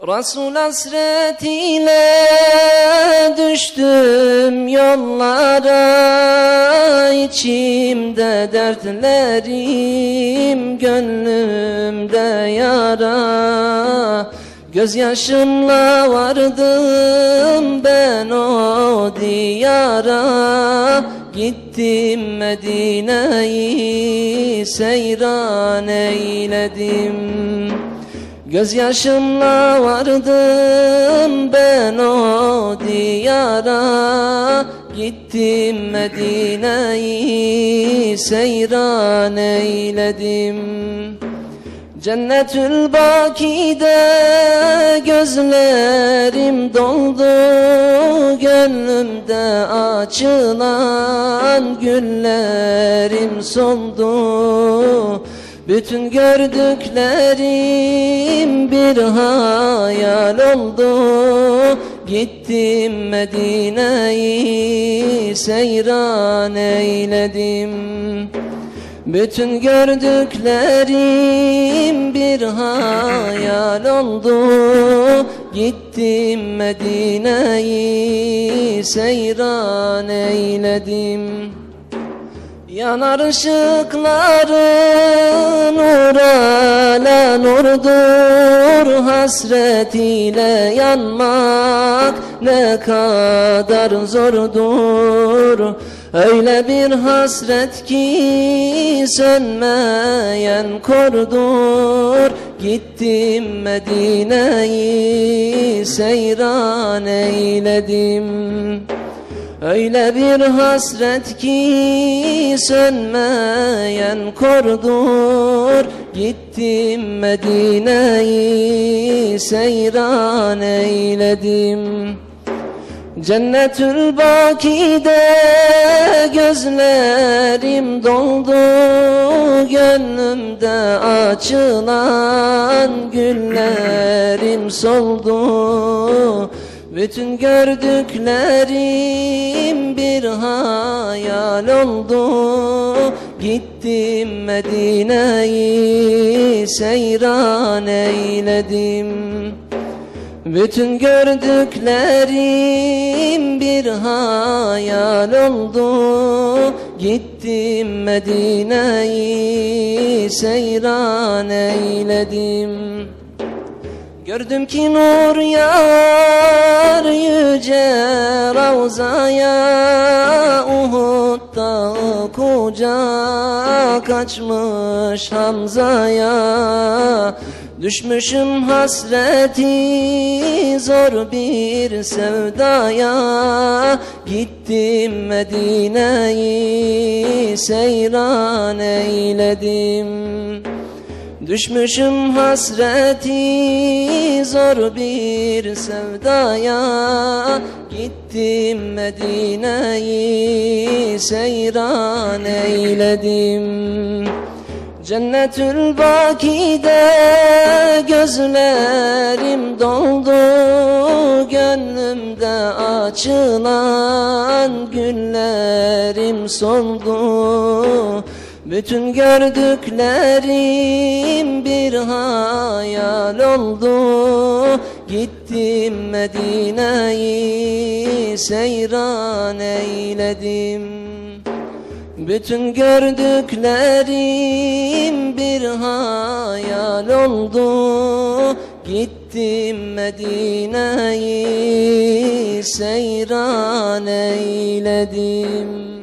Resul hasretiyle düştüm yollara içimde dertlerim gönlümde yara. Gözyaşımla vardım ben o diyara. Gittim Medine'yi seyran eyledim Gözyaşımla vardım ben o diyara. Gittim Medine'yi seyran eyledim. Cennetül Baki'de gözlerim doldu. Gönlümde açılan güllerim soldu bütün gördüklerim bir hayal oldu. Gittim Medine'yi seyran eyledim. Bütün gördüklerim bir hayal oldu. Gittim Medine'yi seyran eyledim Yanar ışıkların nur ala nurdur Hasret ile yanmak ne kadar zordur. Öyle bir hasret ki sönmeyen kordur. Gittim Medine'yi seyran eyledim Öyle bir hasret ki sönmeyen kordur. Gittim Medine'yi seyran eyledim. Cennetül Baki'de gözlerim doldu. Gönlümde açılan güllerim soldu bütün gördüklerim bir hayal oldu. Gittim Medine'yi seyran eyledim. Bütün gördüklerim bir hayal oldu. Gittim Medine'yi seyran eyledim Gördüm ki nur yağar yüce Ravza'ya Uhud'da kucak açmış Hamza'ya. Düşmüşüm hasreti zor bir sevdaya. Gittim Medine'yi seyran eyledim Düşmüşüm hasreti zor bir sevdaya. Gittim Medine'yi seyran eyledim. Cennetül Baki'de gözlerim doldu Gönlümde açılan güllerim soldu bütün gördüklerim bir hayal oldu. Gittim Medine'yi seyran eyledim. Bütün gördüklerim bir hayal oldu. Gittim Medine'yi seyran eyledim